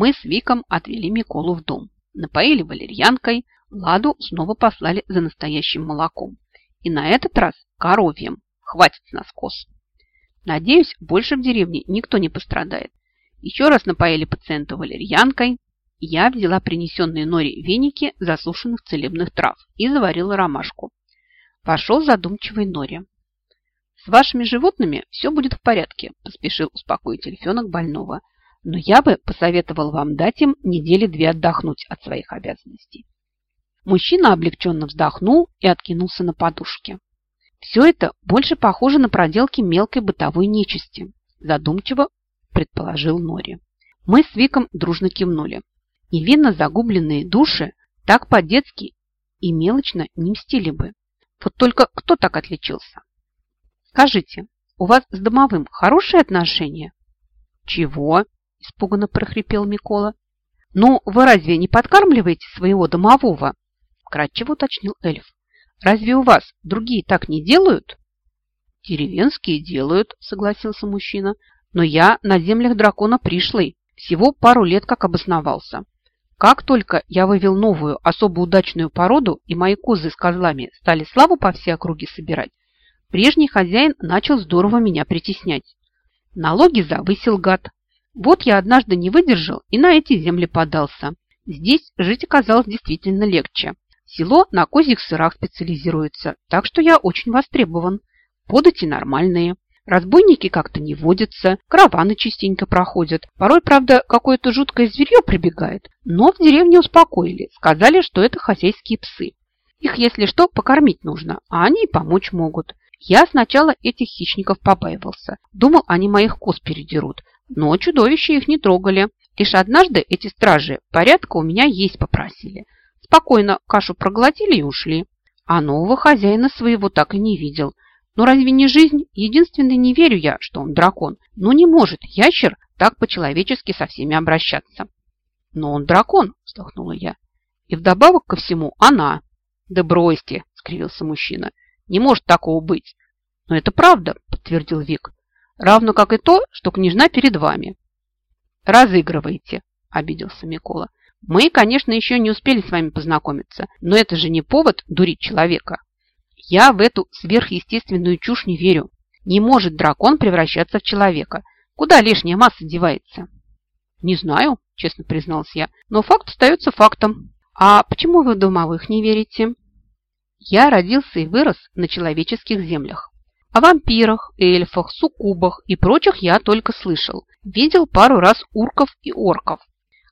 Мы с Виком отвели Миколу в дом, напоили валерьянкой, Ладу снова послали за настоящим молоком. И на этот раз коровьем. Хватит с нас коз. Надеюсь, больше в деревне никто не пострадает. Еще раз напоили пациента валерьянкой. Я взяла принесенные Нори веники засушенных целебных трав и заварила ромашку. Пошел задумчивый Нори. «С вашими животными все будет в порядке», – поспешил успокоить эльфенок больного. «Но я бы посоветовал вам дать им недели две отдохнуть от своих обязанностей». Мужчина облегченно вздохнул и откинулся на подушке. Все это больше похоже на проделки мелкой бытовой нечисти, задумчиво предположил Нори. Мы с Виком дружно кивнули. Невинно загубленные души так по-детски и мелочно не мстили бы. Вот только кто так отличился? Скажите, у вас с домовым хорошие отношения? Чего? Испуганно прохрипел Микола. Ну, вы разве не подкармливаете своего домового? Кратчево уточнил эльф. Разве у вас другие так не делают? Деревенские делают, согласился мужчина. Но я на землях дракона пришлый. Всего пару лет как обосновался. Как только я вывел новую, особо удачную породу, и мои козы с козлами стали славу по всей округе собирать, прежний хозяин начал здорово меня притеснять. Налоги завысил гад. Вот я однажды не выдержал и на эти земли подался. Здесь жить оказалось действительно легче. Село на козьих сырах специализируется, так что я очень востребован. Подати нормальные. Разбойники как-то не водятся, караваны частенько проходят. Порой, правда, какое-то жуткое зверье прибегает, но в деревне успокоили, сказали, что это хозяйские псы. Их, если что, покормить нужно, а они и помочь могут. Я сначала этих хищников побаивался. Думал, они моих коз передерут, но чудовища их не трогали. Лишь однажды эти стражи порядка у меня есть попросили – Спокойно кашу проглотили и ушли. А нового хозяина своего так и не видел. Но разве не жизнь? Единственный не верю я, что он дракон. Но не может ящер так по-человечески со всеми обращаться. Но он дракон, вздохнула я. И вдобавок ко всему она. Да бросьте, скривился мужчина. Не может такого быть. Но это правда, подтвердил Вик. Равно как и то, что княжна перед вами. Разыгрываете, обиделся Микола. Мы, конечно, еще не успели с вами познакомиться, но это же не повод дурить человека. Я в эту сверхъестественную чушь не верю. Не может дракон превращаться в человека. Куда лишняя масса девается? Не знаю, честно призналась я, но факт остается фактом. А почему вы в домовых не верите? Я родился и вырос на человеческих землях. О вампирах, эльфах, суккубах и прочих я только слышал. Видел пару раз урков и орков.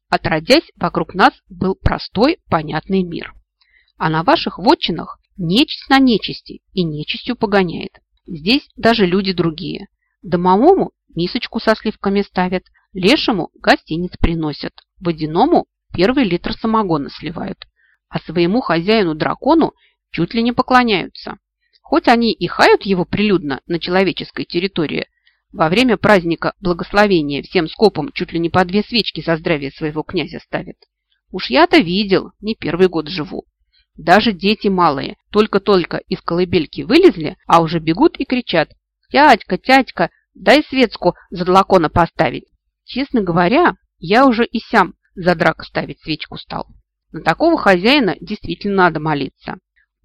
Отродясь, вокруг нас был простой, понятный мир. А на ваших вотчинах нечисть на нечисти и нечистью погоняет. Здесь даже люди другие. Домовому мисочку со сливками ставят, лешему гостиниц приносят, водяному первый литр самогона сливают, а своему хозяину-дракону чуть ли не поклоняются. Хоть они и хают его прилюдно на человеческой территории, во время праздника благословения всем скопом чуть ли не по две свечки за здравие своего князя ставит. Уж я-то видел, не первый год живу. Даже дети малые только-только из колыбельки вылезли, а уже бегут и кричат «Тятька, тятька, дай светску за длакона поставить». Честно говоря, я уже и сям за драк ставить свечку стал. На такого хозяина действительно надо молиться.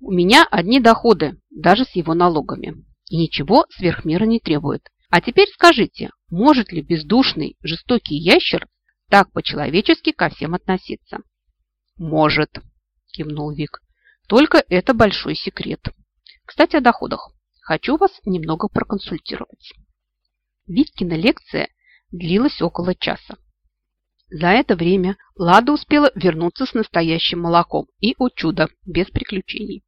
У меня одни доходы, даже с его налогами. И ничего сверхмера не требует. А теперь скажите, может ли бездушный, жестокий ящер так по-человечески ко всем относиться? Может, кивнул Вик. Только это большой секрет. Кстати, о доходах. Хочу вас немного проконсультировать. Виткина лекция длилась около часа. За это время Лада успела вернуться с настоящим молоком и, о чудо, без приключений.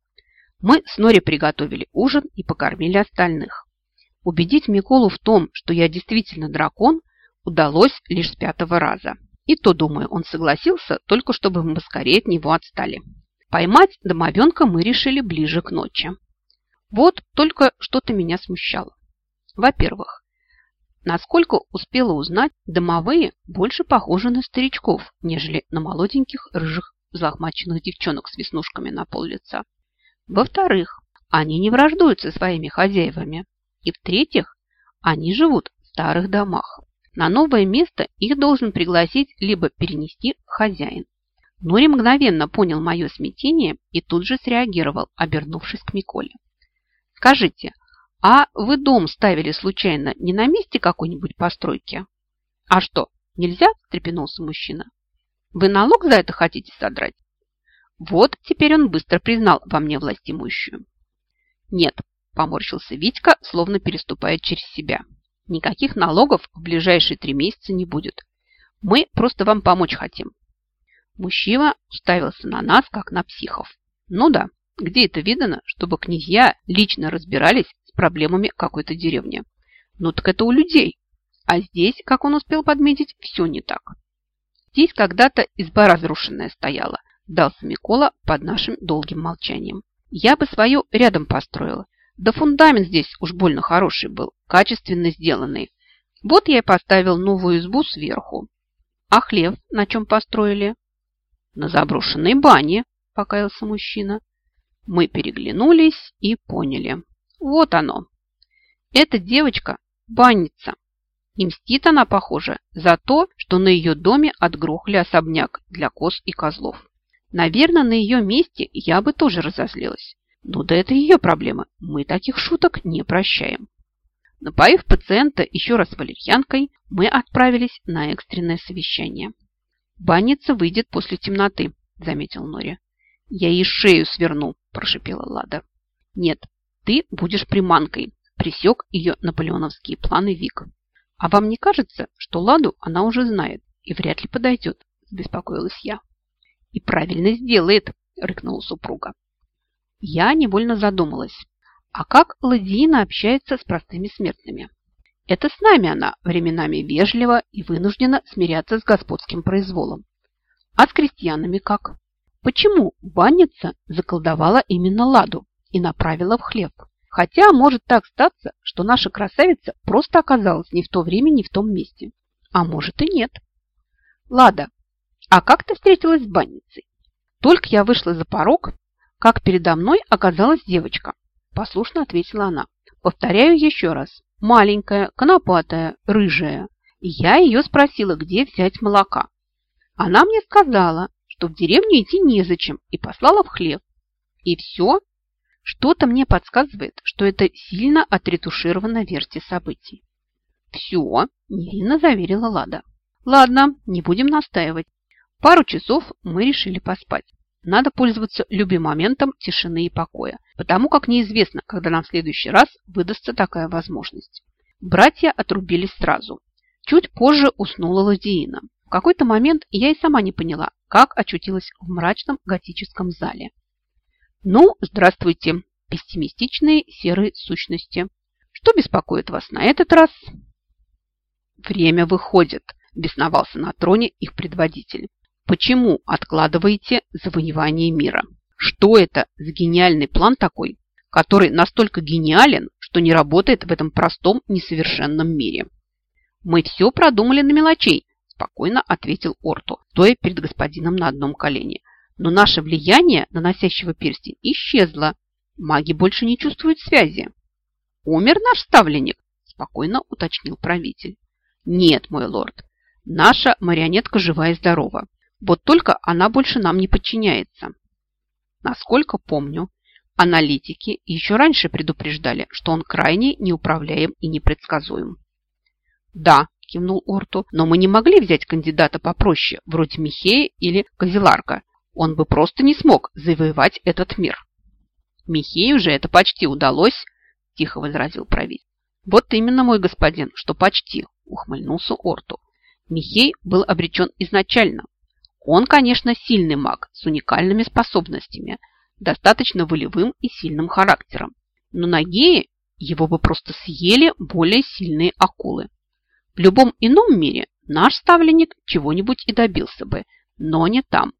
Мы с Нори приготовили ужин и покормили остальных. Убедить Миколу в том, что я действительно дракон, удалось лишь с пятого раза. И то, думаю, он согласился, только чтобы мы скорее от него отстали. Поймать домовенка мы решили ближе к ночи. Вот только что-то меня смущало. Во-первых, насколько успела узнать, домовые больше похожи на старичков, нежели на молоденьких рыжих захмаченных девчонок с веснушками на пол лица. Во-вторых, они не враждуют со своими хозяевами. И в-третьих, они живут в старых домах. На новое место их должен пригласить либо перенести хозяин. Нори мгновенно понял мое смятение и тут же среагировал, обернувшись к Миколе. «Скажите, а вы дом ставили случайно не на месте какой-нибудь постройки?» «А что, нельзя?» – встрепенулся мужчина. «Вы налог за это хотите содрать?» Вот теперь он быстро признал во мне властимущую. «Нет», – поморщился Витька, словно переступая через себя. «Никаких налогов в ближайшие три месяца не будет. Мы просто вам помочь хотим. Мужчина уставился на нас, как на психов. Ну да, где это видано, чтобы князья лично разбирались с проблемами какой-то деревни? Ну так это у людей. А здесь, как он успел подметить, все не так. Здесь когда-то изба разрушенная стояла, дался Микола под нашим долгим молчанием. Я бы свою рядом построила. Да фундамент здесь уж больно хороший был, качественно сделанный. Вот я и поставил новую избу сверху. А хлев на чем построили? на заброшенной бане, покаялся мужчина. Мы переглянулись и поняли. Вот оно. Эта девочка – банница. И мстит она, похоже, за то, что на ее доме отгрохли особняк для коз и козлов. Наверное, на ее месте я бы тоже разозлилась. Но да это ее проблема. Мы таких шуток не прощаем. Напоив пациента еще раз валерьянкой, мы отправились на экстренное совещание. «Банница выйдет после темноты», – заметил Нори. «Я ей шею сверну», – прошипела Лада. «Нет, ты будешь приманкой», – присек ее наполеоновские планы Вик. «А вам не кажется, что Ладу она уже знает и вряд ли подойдет?» – беспокоилась я. «И правильно сделает», – рыкнула супруга. Я невольно задумалась. А как Ладиина общается с простыми смертными? Это с нами она временами вежливо и вынуждена смиряться с господским произволом. А с крестьянами как? Почему банница заколдовала именно Ладу и направила в хлеб? Хотя может так статься, что наша красавица просто оказалась не в то время, не в том месте. А может и нет. Лада, а как ты встретилась с банницей? Только я вышла за порог, как передо мной оказалась девочка. Послушно ответила она. Повторяю еще раз маленькая, конопатая, рыжая. И я ее спросила, где взять молока. Она мне сказала, что в деревню идти незачем, и послала в хлеб. И все? Что-то мне подсказывает, что это сильно отретуширована версия событий. Все, невинно заверила Лада. Ладно, не будем настаивать. Пару часов мы решили поспать. Надо пользоваться любым моментом тишины и покоя, потому как неизвестно, когда нам в следующий раз выдастся такая возможность. Братья отрубились сразу. Чуть позже уснула Ладиина. В какой-то момент я и сама не поняла, как очутилась в мрачном готическом зале. Ну, здравствуйте, пессимистичные серые сущности. Что беспокоит вас на этот раз? Время выходит, бесновался на троне их предводитель. Почему откладываете завоевание мира? Что это за гениальный план такой, который настолько гениален, что не работает в этом простом несовершенном мире? Мы все продумали на мелочей, спокойно ответил Орту, стоя перед господином на одном колене. Но наше влияние на носящего перстень исчезло. Маги больше не чувствуют связи. Умер наш ставленник, спокойно уточнил правитель. Нет, мой лорд, наша марионетка жива и здорова. Вот только она больше нам не подчиняется. Насколько помню, аналитики еще раньше предупреждали, что он крайне неуправляем и непредсказуем. Да, кивнул Орту, но мы не могли взять кандидата попроще, вроде Михея или Козеларка. Он бы просто не смог завоевать этот мир. Михею же это почти удалось, тихо возразил правитель. Вот именно, мой господин, что почти, ухмыльнулся Орту. Михей был обречен изначально, он, конечно, сильный маг с уникальными способностями, достаточно волевым и сильным характером. Но на Гее его бы просто съели более сильные акулы. В любом ином мире наш ставленник чего-нибудь и добился бы, но не там.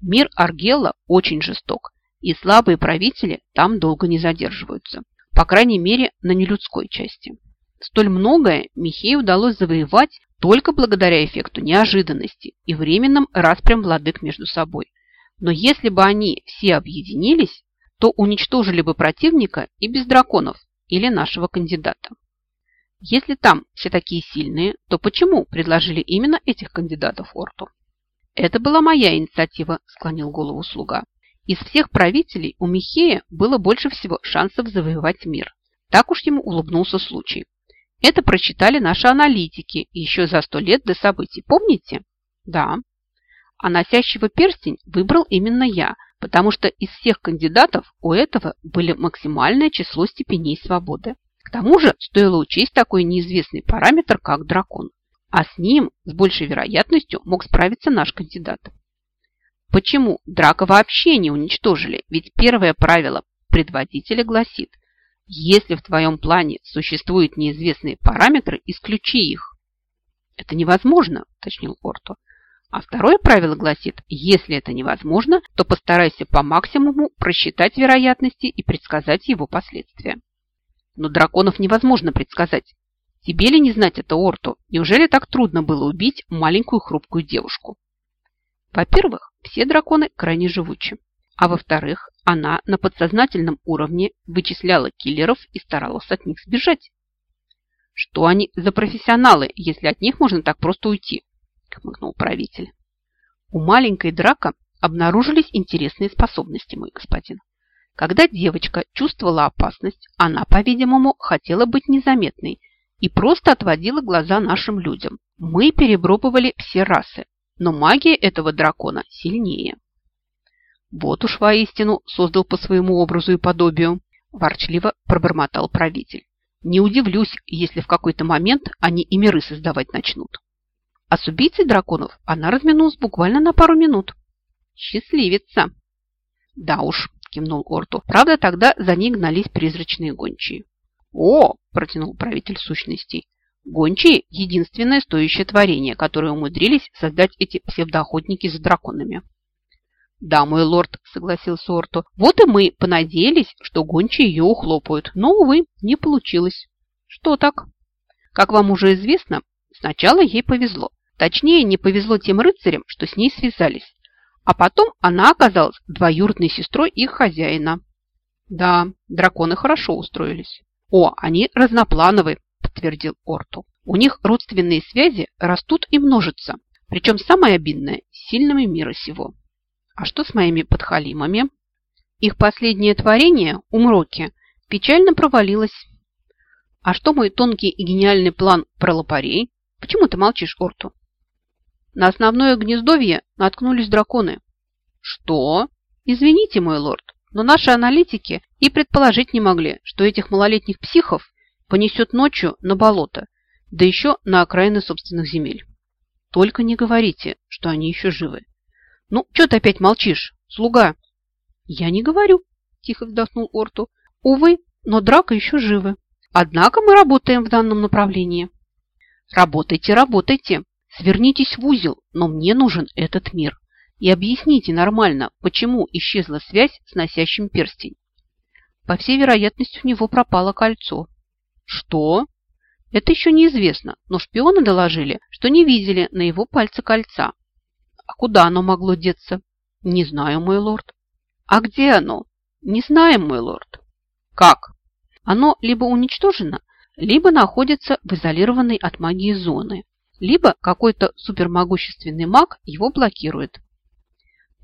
Мир Аргела очень жесток, и слабые правители там долго не задерживаются, по крайней мере на нелюдской части. Столь многое Михею удалось завоевать только благодаря эффекту неожиданности и временным распрям владык между собой. Но если бы они все объединились, то уничтожили бы противника и без драконов или нашего кандидата. Если там все такие сильные, то почему предложили именно этих кандидатов Орту? Это была моя инициатива, склонил голову слуга. Из всех правителей у Михея было больше всего шансов завоевать мир. Так уж ему улыбнулся случай. Это прочитали наши аналитики еще за сто лет до событий. Помните? Да. А носящего перстень выбрал именно я, потому что из всех кандидатов у этого были максимальное число степеней свободы. К тому же стоило учесть такой неизвестный параметр, как дракон. А с ним с большей вероятностью мог справиться наш кандидат. Почему драка вообще не уничтожили? Ведь первое правило предводителя гласит, если в твоем плане существуют неизвестные параметры, исключи их. Это невозможно, уточнил Орто. А второе правило гласит, если это невозможно, то постарайся по максимуму просчитать вероятности и предсказать его последствия. Но драконов невозможно предсказать. Тебе ли не знать это, Орту? Неужели так трудно было убить маленькую хрупкую девушку? Во-первых, все драконы крайне живучи. А во-вторых, она на подсознательном уровне вычисляла киллеров и старалась от них сбежать. Что они за профессионалы, если от них можно так просто уйти? Хмыкнул правитель. У маленькой драка обнаружились интересные способности, мой господин. Когда девочка чувствовала опасность, она, по-видимому, хотела быть незаметной и просто отводила глаза нашим людям. Мы перепробовали все расы, но магия этого дракона сильнее. Вот уж воистину создал по своему образу и подобию, ворчливо пробормотал правитель. Не удивлюсь, если в какой-то момент они и миры создавать начнут. А с убийцей драконов она разминулась буквально на пару минут. Счастливица! Да уж, кивнул Орту. Правда, тогда за ней гнались призрачные гончие. О, протянул правитель сущностей. Гончие – единственное стоящее творение, которое умудрились создать эти псевдоохотники за драконами. «Да, мой лорд», – согласился Орту. «Вот и мы понадеялись, что гончие ее ухлопают, но, увы, не получилось». «Что так?» «Как вам уже известно, сначала ей повезло. Точнее, не повезло тем рыцарям, что с ней связались. А потом она оказалась двоюродной сестрой их хозяина. Да, драконы хорошо устроились. О, они разноплановые, подтвердил Орту. У них родственные связи растут и множатся. Причем самое обидное – сильными мира сего. А что с моими подхалимами? Их последнее творение, умроки, печально провалилось. А что мой тонкий и гениальный план про лопарей? Почему ты молчишь, Орту? На основное гнездовье наткнулись драконы. Что? Извините, мой лорд, но наши аналитики и предположить не могли, что этих малолетних психов понесет ночью на болото, да еще на окраины собственных земель. Только не говорите, что они еще живы. Ну, что ты опять молчишь, слуга? Я не говорю, тихо вздохнул Орту. Увы, но драка еще живы. Однако мы работаем в данном направлении. Работайте, работайте, Свернитесь в узел, но мне нужен этот мир. И объясните нормально, почему исчезла связь с носящим перстень. По всей вероятности, у него пропало кольцо. Что? Это еще неизвестно, но шпионы доложили, что не видели на его пальце кольца. А куда оно могло деться? Не знаю, мой лорд. А где оно? Не знаем, мой лорд. Как? Оно либо уничтожено, либо находится в изолированной от магии зоны либо какой-то супермогущественный маг его блокирует.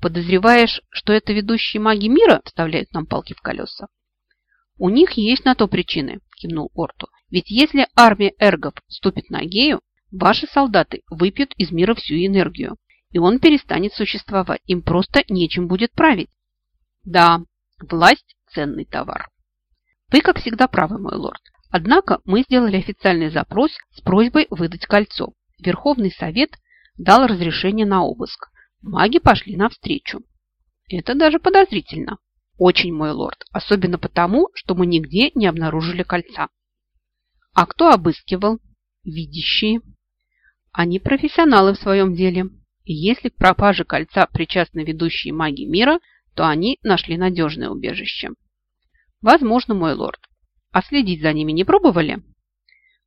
Подозреваешь, что это ведущие маги мира вставляют нам палки в колеса? У них есть на то причины, кивнул Орту. Ведь если армия эргов вступит на Гею, ваши солдаты выпьют из мира всю энергию, и он перестанет существовать. Им просто нечем будет править. Да, власть – ценный товар. Вы, как всегда, правы, мой лорд. Однако мы сделали официальный запрос с просьбой выдать кольцо. Верховный Совет дал разрешение на обыск. Маги пошли навстречу. Это даже подозрительно. Очень, мой лорд. Особенно потому, что мы нигде не обнаружили кольца. А кто обыскивал? Видящие. Они профессионалы в своем деле. Если к пропаже кольца причастны ведущие маги мира, то они нашли надежное убежище. Возможно, мой лорд. А следить за ними не пробовали?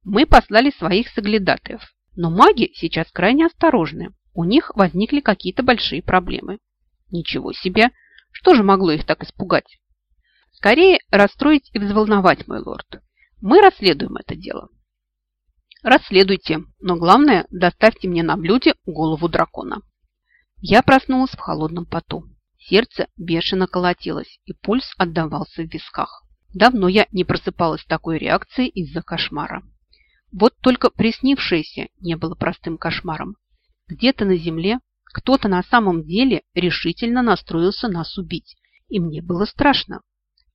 Мы послали своих соглядатаев. Но маги сейчас крайне осторожны. У них возникли какие-то большие проблемы. Ничего себе! Что же могло их так испугать? Скорее расстроить и взволновать, мой лорд. Мы расследуем это дело. Расследуйте, но главное, доставьте мне на блюде голову дракона. Я проснулась в холодном поту. Сердце бешено колотилось, и пульс отдавался в висках. Давно я не просыпалась такой реакцией из-за кошмара. Вот только приснившееся не было простым кошмаром. Где-то на земле кто-то на самом деле решительно настроился нас убить, и мне было страшно.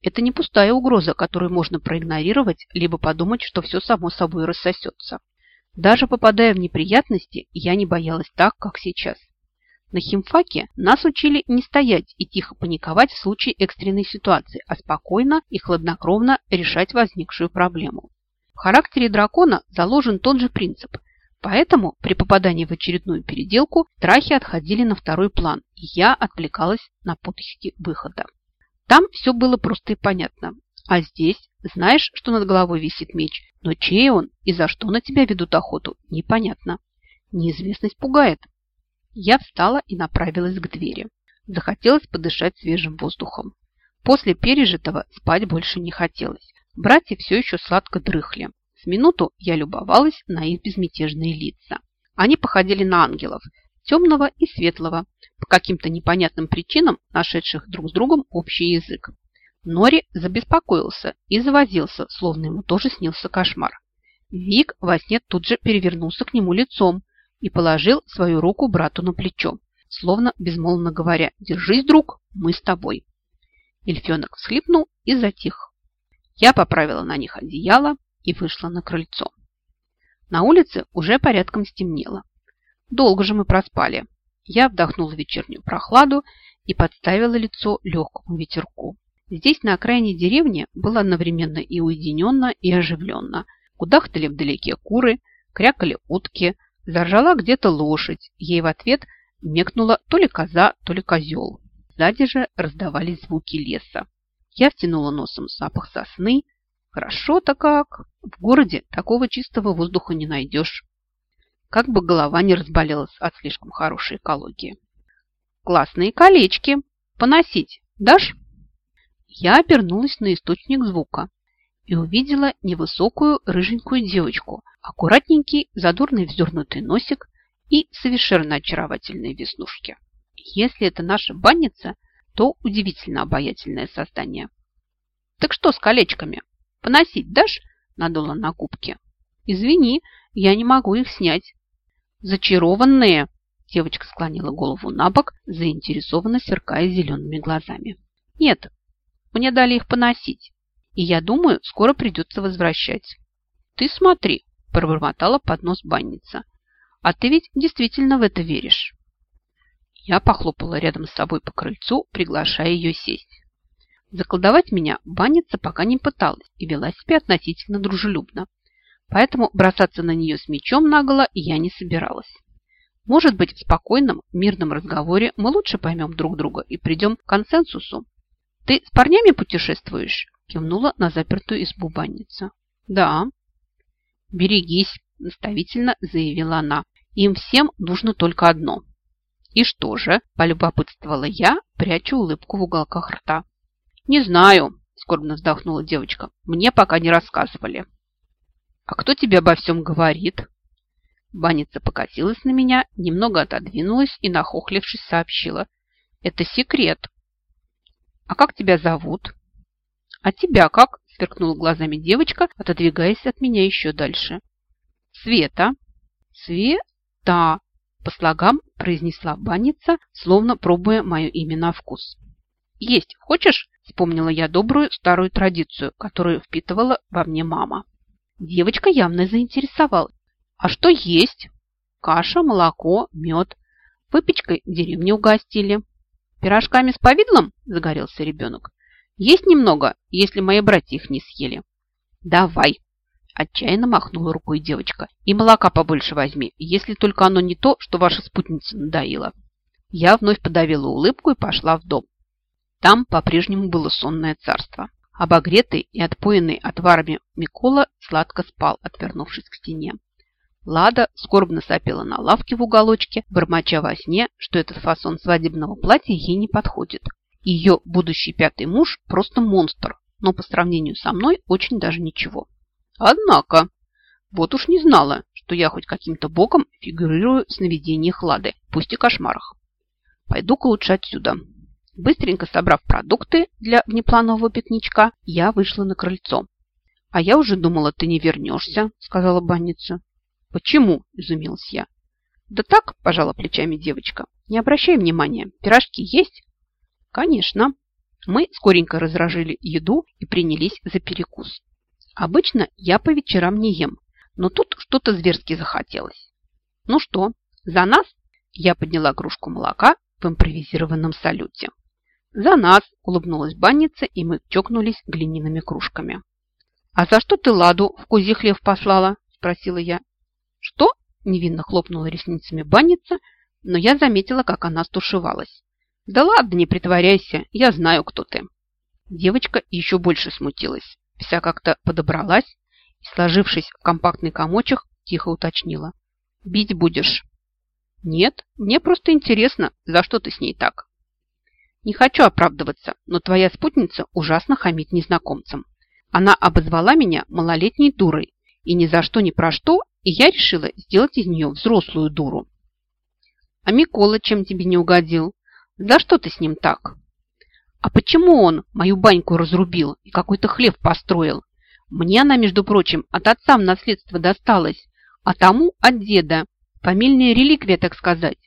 Это не пустая угроза, которую можно проигнорировать, либо подумать, что все само собой рассосется. Даже попадая в неприятности, я не боялась так, как сейчас. На химфаке нас учили не стоять и тихо паниковать в случае экстренной ситуации, а спокойно и хладнокровно решать возникшую проблему. В характере дракона заложен тот же принцип, поэтому при попадании в очередную переделку страхи отходили на второй план, и я отвлекалась на поиски выхода. Там все было просто и понятно. А здесь знаешь, что над головой висит меч, но чей он и за что на тебя ведут охоту, непонятно. Неизвестность пугает. Я встала и направилась к двери. Захотелось подышать свежим воздухом. После пережитого спать больше не хотелось. Братья все еще сладко дрыхли. С минуту я любовалась на их безмятежные лица. Они походили на ангелов, темного и светлого, по каким-то непонятным причинам нашедших друг с другом общий язык. Нори забеспокоился и завозился, словно ему тоже снился кошмар. Вик во сне тут же перевернулся к нему лицом, и положил свою руку брату на плечо, словно безмолвно говоря «Держись, друг, мы с тобой». Эльфенок всхлипнул и затих. Я поправила на них одеяло и вышла на крыльцо. На улице уже порядком стемнело. Долго же мы проспали. Я вдохнула вечернюю прохладу и подставила лицо легкому ветерку. Здесь, на окраине деревни, было одновременно и уединенно, и оживленно. Кудахтали вдалеке куры, крякали утки, Заржала где-то лошадь. Ей в ответ мекнула то ли коза, то ли козел. Сзади же раздавались звуки леса. Я втянула носом запах сосны. Хорошо-то как. В городе такого чистого воздуха не найдешь. Как бы голова не разболелась от слишком хорошей экологии. Классные колечки. Поносить дашь? Я обернулась на источник звука и увидела невысокую рыженькую девочку аккуратненький, задорный вздернутый носик и совершенно очаровательные веснушки. Если это наша банница, то удивительно обаятельное создание. Так что с колечками? Поносить дашь? Надула на губки. Извини, я не могу их снять. Зачарованные! Девочка склонила голову на бок, заинтересованно сверкая зелеными глазами. Нет, мне дали их поносить, и я думаю, скоро придется возвращать. Ты смотри, пробормотала под нос банница. «А ты ведь действительно в это веришь?» Я похлопала рядом с собой по крыльцу, приглашая ее сесть. Заколдовать меня банница пока не пыталась и вела себя относительно дружелюбно. Поэтому бросаться на нее с мечом наголо я не собиралась. Может быть, в спокойном, мирном разговоре мы лучше поймем друг друга и придем к консенсусу. «Ты с парнями путешествуешь?» – кивнула на запертую избу банница. «Да», «Берегись», – наставительно заявила она. «Им всем нужно только одно». «И что же?» – полюбопытствовала я, прячу улыбку в уголках рта. «Не знаю», – скорбно вздохнула девочка. «Мне пока не рассказывали». «А кто тебе обо всем говорит?» Баница покатилась на меня, немного отодвинулась и, нахохлившись, сообщила. «Это секрет». «А как тебя зовут?» «А тебя как?» сверкнула глазами девочка, отодвигаясь от меня еще дальше. «Света!» «Света!» по слогам произнесла банница, словно пробуя мое имя на вкус. «Есть хочешь?» – вспомнила я добрую старую традицию, которую впитывала во мне мама. Девочка явно заинтересовалась. «А что есть?» «Каша, молоко, мед. Выпечкой деревню угостили». «Пирожками с повидлом?» – загорелся ребенок. Есть немного, если мои братья их не съели. Давай, отчаянно махнула рукой девочка. И молока побольше возьми, если только оно не то, что ваша спутница надоила. Я вновь подавила улыбку и пошла в дом. Там по-прежнему было сонное царство. Обогретый и отпоенный отварами Микола сладко спал, отвернувшись к стене. Лада скорбно сопела на лавке в уголочке, бормоча во сне, что этот фасон свадебного платья ей не подходит. Ее будущий пятый муж просто монстр, но по сравнению со мной очень даже ничего. Однако, вот уж не знала, что я хоть каким-то боком фигурирую в сновидениях Лады, пусть и кошмарах. Пойду-ка лучше отсюда. Быстренько собрав продукты для внепланового пикничка, я вышла на крыльцо. «А я уже думала, ты не вернешься», — сказала банница. «Почему?» – изумилась я. «Да так», – пожала плечами девочка. «Не обращай внимания. Пирожки есть?» «Конечно». Мы скоренько разражили еду и принялись за перекус. Обычно я по вечерам не ем, но тут что-то зверски захотелось. «Ну что, за нас?» Я подняла кружку молока в импровизированном салюте. «За нас!» – улыбнулась банница, и мы чокнулись глиняными кружками. «А за что ты Ладу в кузи хлев послала?» – спросила я. «Что?» – невинно хлопнула ресницами банница, но я заметила, как она стушевалась. «Да ладно, не притворяйся, я знаю, кто ты». Девочка еще больше смутилась, вся как-то подобралась и, сложившись в компактный комочек, тихо уточнила. «Бить будешь?» «Нет, мне просто интересно, за что ты с ней так?» «Не хочу оправдываться, но твоя спутница ужасно хамит незнакомцам. Она обозвала меня малолетней дурой и ни за что ни про что и я решила сделать из нее взрослую дуру. А Микола чем тебе не угодил? За что ты с ним так? А почему он мою баньку разрубил и какой-то хлев построил? Мне она, между прочим, от отца в наследство досталась, а тому от деда. Фамильная реликвия, так сказать.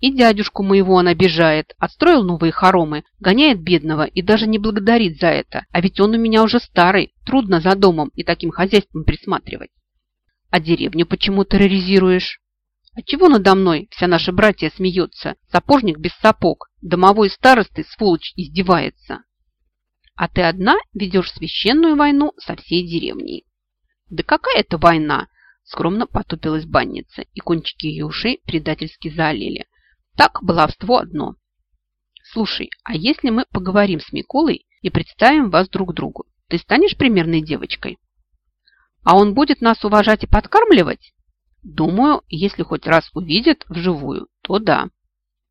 И дядюшку моего он обижает, отстроил новые хоромы, гоняет бедного и даже не благодарит за это. А ведь он у меня уже старый, трудно за домом и таким хозяйством присматривать. А деревню почему терроризируешь? А чего надо мной вся наша братья смеется? Сапожник без сапог, домовой старосты, сволочь, издевается. А ты одна ведешь священную войну со всей деревней. Да какая это война? Скромно потупилась банница, и кончики ее ушей предательски заолели. Так, баловство одно. Слушай, а если мы поговорим с Миколой и представим вас друг другу, ты станешь примерной девочкой? А он будет нас уважать и подкармливать? Думаю, если хоть раз увидит вживую, то да.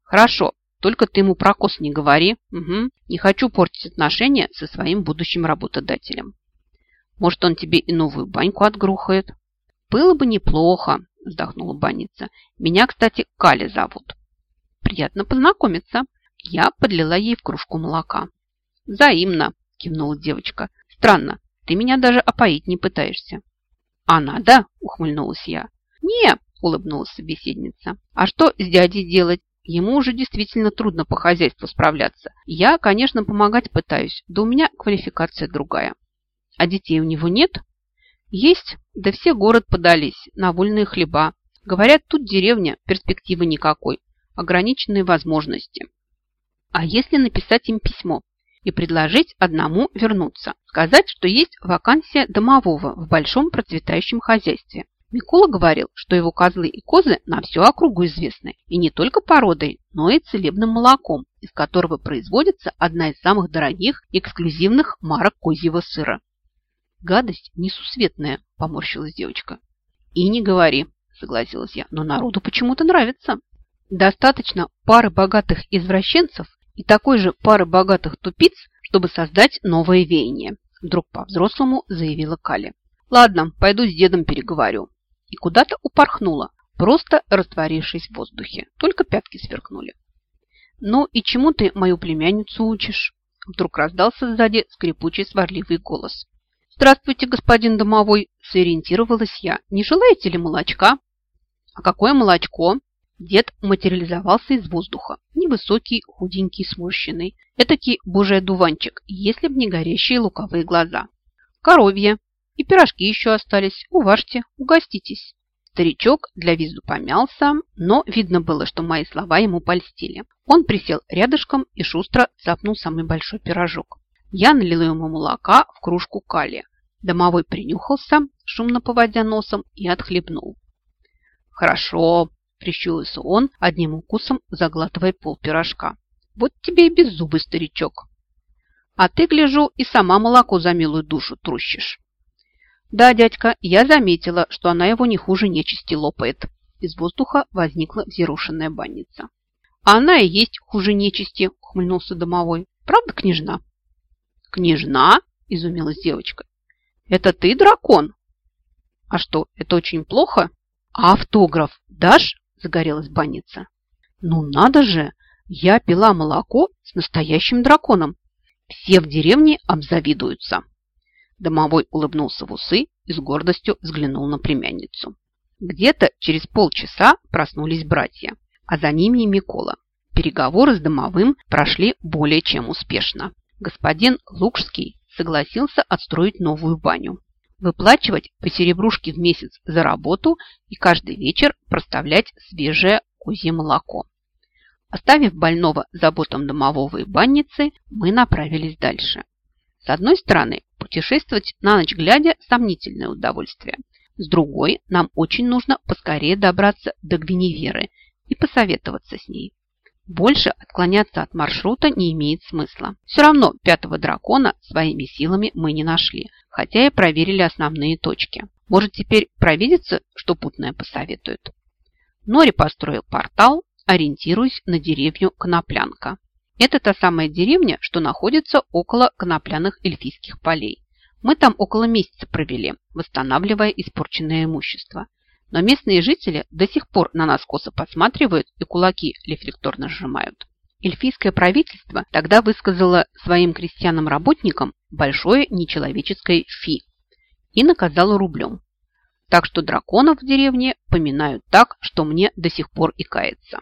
Хорошо, только ты ему про кос не говори. Угу. Не хочу портить отношения со своим будущим работодателем. Может, он тебе и новую баньку отгрухает? Было бы неплохо, вздохнула банница. Меня, кстати, Кали зовут. Приятно познакомиться. Я подлила ей в кружку молока. Взаимно, кивнула девочка. Странно, ты меня даже опоить не пытаешься. А надо? Ухмыльнулась я. Не, улыбнулась собеседница. А что с дядей делать? Ему уже действительно трудно по хозяйству справляться. Я, конечно, помогать пытаюсь, да у меня квалификация другая. А детей у него нет? Есть, да все город подались, на вольные хлеба. Говорят, тут деревня, перспективы никакой, ограниченные возможности. А если написать им письмо? и предложить одному вернуться. Сказать, что есть вакансия домового в большом процветающем хозяйстве. Микола говорил, что его козлы и козы на всю округу известны, и не только породой, но и целебным молоком, из которого производится одна из самых дорогих эксклюзивных марок козьего сыра. «Гадость несусветная», – поморщилась девочка. «И не говори», – согласилась я, – «но народу почему-то нравится». Достаточно пары богатых извращенцев, и такой же пары богатых тупиц, чтобы создать новое веяние. Вдруг по-взрослому заявила Кали. Ладно, пойду с дедом переговорю. И куда-то упорхнула, просто растворившись в воздухе. Только пятки сверкнули. Ну и чему ты мою племянницу учишь? Вдруг раздался сзади скрипучий сварливый голос. «Здравствуйте, господин домовой!» – сориентировалась я. «Не желаете ли молочка?» «А какое молочко?» Дед материализовался из воздуха. Невысокий, худенький, сморщенный. Этакий божий дуванчик, если б не горящие луковые глаза. Коровье. И пирожки еще остались. Уважьте, угоститесь. Старичок для визу помялся, но видно было, что мои слова ему польстили. Он присел рядышком и шустро цапнул самый большой пирожок. Я налила ему молока в кружку кали. Домовой принюхался, шумно поводя носом, и отхлебнул. «Хорошо, Прищурился он, одним укусом заглатывая пол пирожка. Вот тебе и беззубый старичок. А ты, гляжу, и сама молоко за милую душу трущишь. Да, дядька, я заметила, что она его не хуже нечисти лопает. Из воздуха возникла взъерушенная банница. А она и есть хуже нечисти, ухмыльнулся домовой. Правда, княжна? Княжна? Изумилась девочка. Это ты дракон? А что, это очень плохо? А автограф дашь? Загорелась банница. Ну надо же! Я пила молоко с настоящим драконом. Все в деревне обзавидуются. Домовой улыбнулся в усы и с гордостью взглянул на племянницу. Где-то через полчаса проснулись братья, а за ними и Микола. Переговоры с домовым прошли более чем успешно. Господин Лукшский согласился отстроить новую баню, выплачивать по серебрушке в месяц за работу и каждый вечер проставлять свежее козье молоко. Оставив больного заботам домового и банницы, мы направились дальше. С одной стороны, путешествовать на ночь глядя – сомнительное удовольствие. С другой, нам очень нужно поскорее добраться до Гвиневеры и посоветоваться с ней. Больше отклоняться от маршрута не имеет смысла. Все равно пятого дракона своими силами мы не нашли, хотя и проверили основные точки. Может, теперь провидится, что путное посоветует? Нори построил портал, ориентируясь на деревню Коноплянка. Это та самая деревня, что находится около конопляных эльфийских полей. Мы там около месяца провели, восстанавливая испорченное имущество. Но местные жители до сих пор на нас косо посматривают и кулаки рефлекторно сжимают. Эльфийское правительство тогда высказало своим крестьянам-работникам большое нечеловеческое фи и наказало рублем. Так что драконов в деревне поминают так, что мне до сих пор и кается.